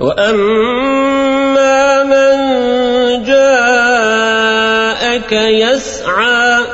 وأما من جاءك يسعى